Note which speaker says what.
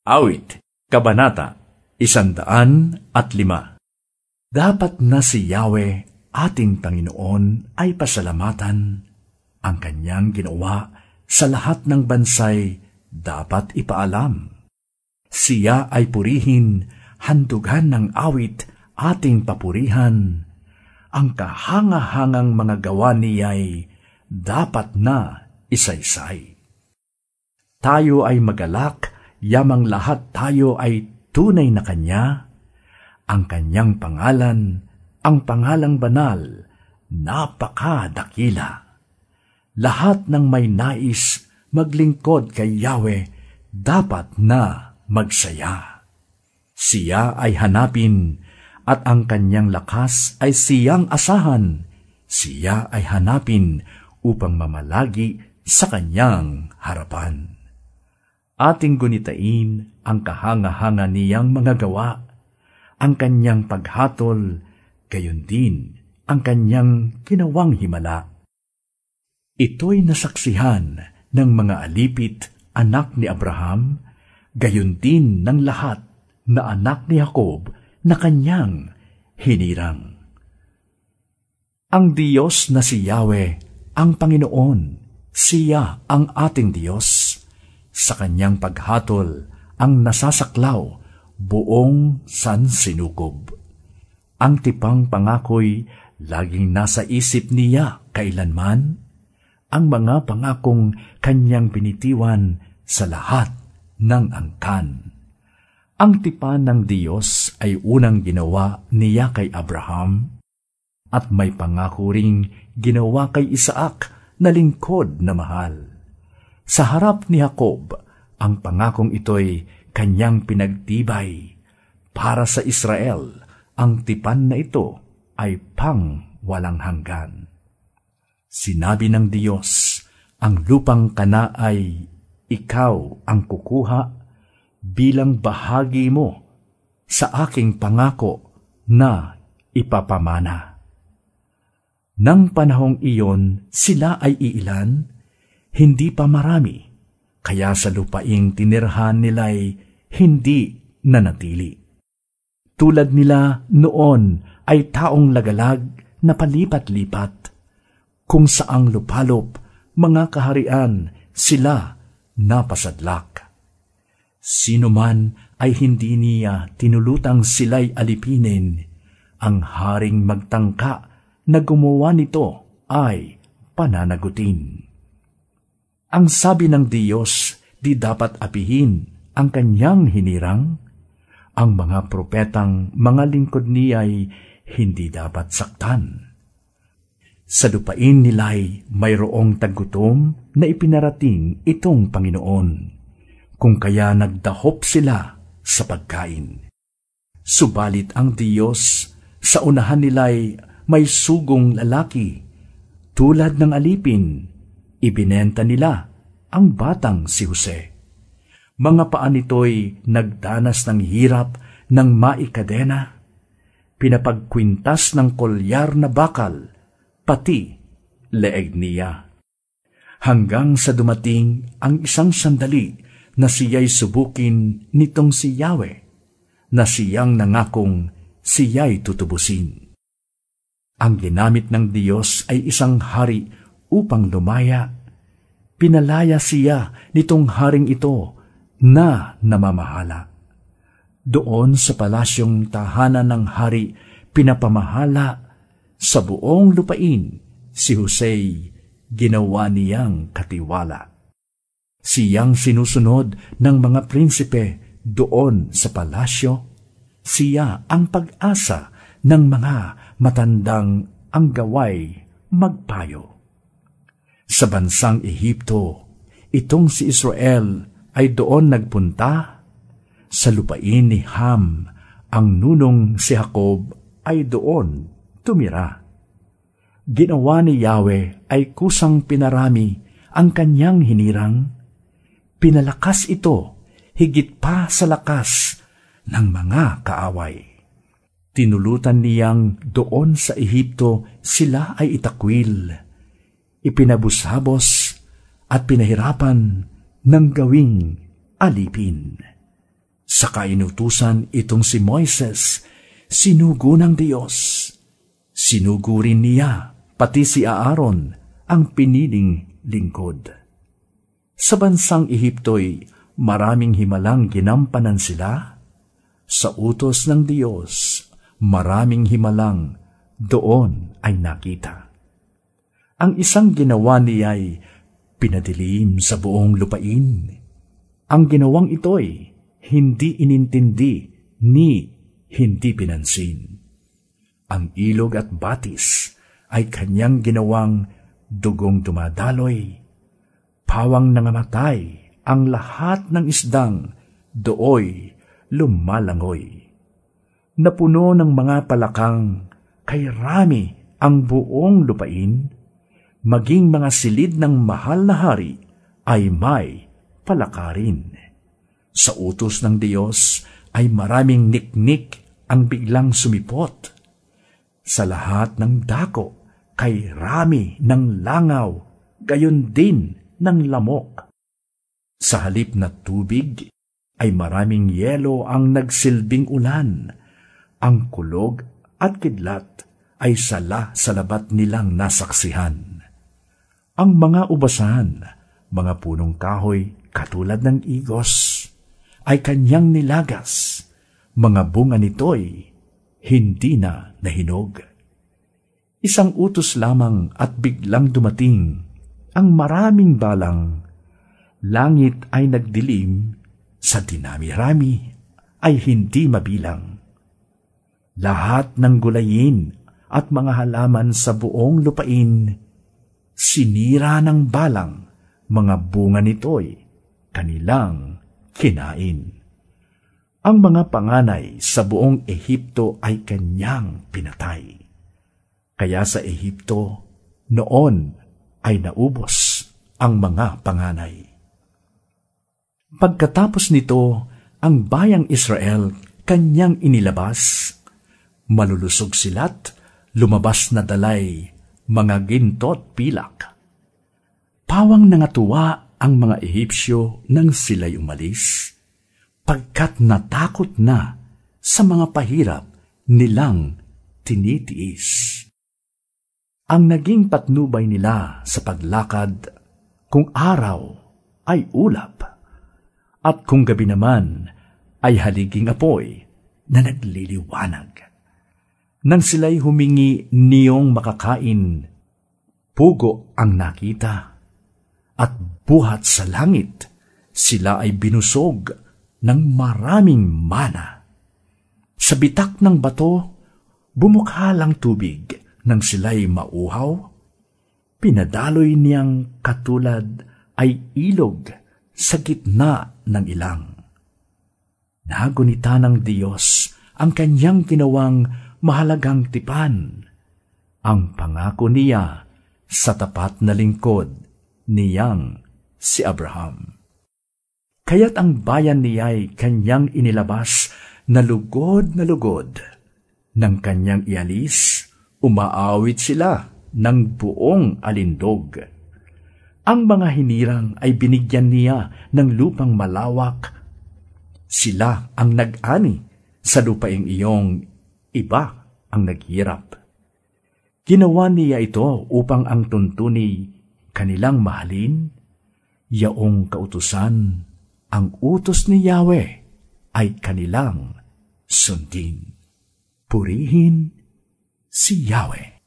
Speaker 1: Awit, Kabanata, Isandaan at Lima. Dapat na si Yahweh, ating Panginoon, ay pasalamatan. Ang kanyang ginawa sa lahat ng bansay dapat ipaalam. Siya ay purihin, handugan ng awit, ating papurihan. Ang kahangahangang mga gawa niya'y dapat na isaysay. Tayo ay magalak, yamang lahat tayo ay tunay na Kanya. Ang Kanyang pangalan, ang pangalang banal, napakadakila. Lahat ng may nais maglingkod kay Yahweh, dapat na magsaya. Siya ay hanapin, at ang kanyang lakas ay siyang asahan. Siya ay hanapin upang mamalagi sa kanyang harapan. Ating gunitain ang kahanga-hanga niyang mga gawa, ang kanyang paghatol, gayon din ang kanyang ginawang himala. Ito'y nasaksihan ng mga alipit, anak ni Abraham, gayon din ng lahat na anak ni Jacob na kanyang hinirang. Ang Diyos na si Yahweh, ang Panginoon, siya ang ating Diyos. Sa kanyang paghatol, ang nasasaklaw, buong sansinukob. Ang tipang pangako'y laging nasa isip niya kailanman, ang mga pangakong kanyang binitiwan sa lahat ng angkan. Ang tipan ng Diyos ay unang ginawa niya kay Abraham at may pangako ring ginawa kay Isaac na lingkod na mahal. Sa harap ni Jacob, ang pangakong ito'y kanyang pinagtibay. Para sa Israel, ang tipan na ito ay pang walang hanggan. Sinabi ng Diyos, ang lupang kana ay ikaw ang kukuha bilang bahagi mo sa aking pangako na ipapamana. Nang panahong iyon, sila ay iilan, hindi pa marami, kaya sa lupaing tinirhan nila'y hindi nanatili. Tulad nila noon ay taong lagalag na palipat-lipat, kung saang lupalop, mga kaharian, sila napasadlak. Sino man ay hindi niya tinulutang sila'y alipinin, ang haring magtangka na gumawa nito ay pananagutin. Ang sabi ng Diyos, di dapat apihin ang kanyang hinirang, ang mga propetang mga lingkod niya'y hindi dapat saktan. Sa lupain nila'y mayroong tagutom na ipinarating itong Panginoon, kung kaya nagdahop sila sa pagkain. Subalit ang Diyos, sa unahan nila'y may sugong lalaki, tulad ng alipin, ibinenta nila ang batang si Jose. Mga paan nito'y nagdanas ng hirap ng maikadena, pinapagkwintas ng kolyar na bakal, pati leeg niya. Hanggang sa dumating ang isang sandali na siya'y subukin nitong si Yahweh, na siyang nangakong siya'y tutubusin. Ang ginamit ng Diyos ay isang hari upang lumaya. Pinalaya siya nitong haring ito na namamahala. Doon sa palasyong tahanan ng hari, pinapamahala sa buong lupain, si Jose ginawa niyang katiwala. Siyang sinusunod ng mga prinsipe doon sa palasyo. Siya ang pag-asa ng mga matandang ang gaway magpayo. Sa bansang Ehipto, itong si Israel ay doon nagpunta. Sa lupain ni Ham, ang nunong si Jacob ay doon tumira. Ginawa ni Yahweh ay kusang pinarami ang kanyang hinirang. Pinalakas ito higit pa sa lakas ng mga kaaway. Tinulutan niyang doon sa Ehipto sila ay itakwil, ipinabushabos at pinahirapan ng gawing alipin. Sa kainutusan itong si Moises, sinugo ng Diyos. Sinugo rin niya, pati si Aaron, ang piniling lingkod. Sa bansang Ehipto'y maraming himalang ginampanan sila. Sa utos ng Diyos, maraming himalang doon ay nakita. Ang isang ginawa niya'y pinadilim sa buong lupain. Ang ginawang ito'y hindi inintindi ni hindi pinansin. Ang ilog at batis ay kanyang ginawang dugong dumadaloy. Pawang nangamatay ang lahat ng isdang dooy lumalangoy. Napuno ng mga palakang kay rami ang buong lupain, maging mga silid ng mahal na hari ay may palakarin. Sa utos ng Diyos ay maraming niknik ang biglang sumipot. Sa lahat ng dako kay rami ng langaw, gayon din ng lamok. Sa halip na tubig ay maraming yelo ang nagsilbing ulan. Ang kulog at kidlat ay sala sa labat nilang nasaksihan. Ang mga ubasan, mga punong kahoy katulad ng igos, ay kanyang nilagas. Mga bunga nito'y hindi na nahinog. Isang utos lamang at biglang dumating ang maraming balang. Langit ay nagdilim, sa dinami-rami ay hindi mabilang. Lahat ng gulayin at mga halaman sa buong lupain, sinira ng balang, mga bunga nito'y kanilang kinain. Ang mga panganay sa buong Ehipto ay kanyang pinatay. Kaya sa Ehipto, noon ay naubos ang mga panganay. Pagkatapos nito, ang bayang Israel kanyang inilabas. Malulusog sila't lumabas na dalay mga gintot pilak. Pawang nangatuwa ang mga Ehipsyo nang sila'y umalis, pagkat natakot na sa mga pahirap nilang tinitiis. Ang naging patnubay nila sa paglakad kung araw ay ulap, at kung gabi naman ay haliging apoy na nagliliwanag. Nang sila'y humingi niyong makakain, pugo ang nakita at buhat sa langit, sila ay binusog ng maraming mana. Sa bitak ng bato, bumukha lang tubig nang sila'y mauhaw. Pinadaloy niyang katulad ay ilog sa gitna ng ilang. Nagunita ng Diyos ang kanyang ginawang mahalagang tipan, ang pangako niya sa tapat na lingkod niyang si Abraham. Kaya't ang bayan niya'y kanyang inilabas na lugod na lugod. Nang kanyang ialis, umaawit sila ng buong alindog. Ang mga hinirang ay binigyan niya ng lupang malawak. Sila ang nag-ani sa lupaing iyong iba ang naghirap. Ginawa niya ito upang ang tuntuni kanilang mahalin, yaong kautusan, ang utos ni Yahweh ay kanilang sundin. Purihin si Yahweh.